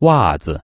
袜子。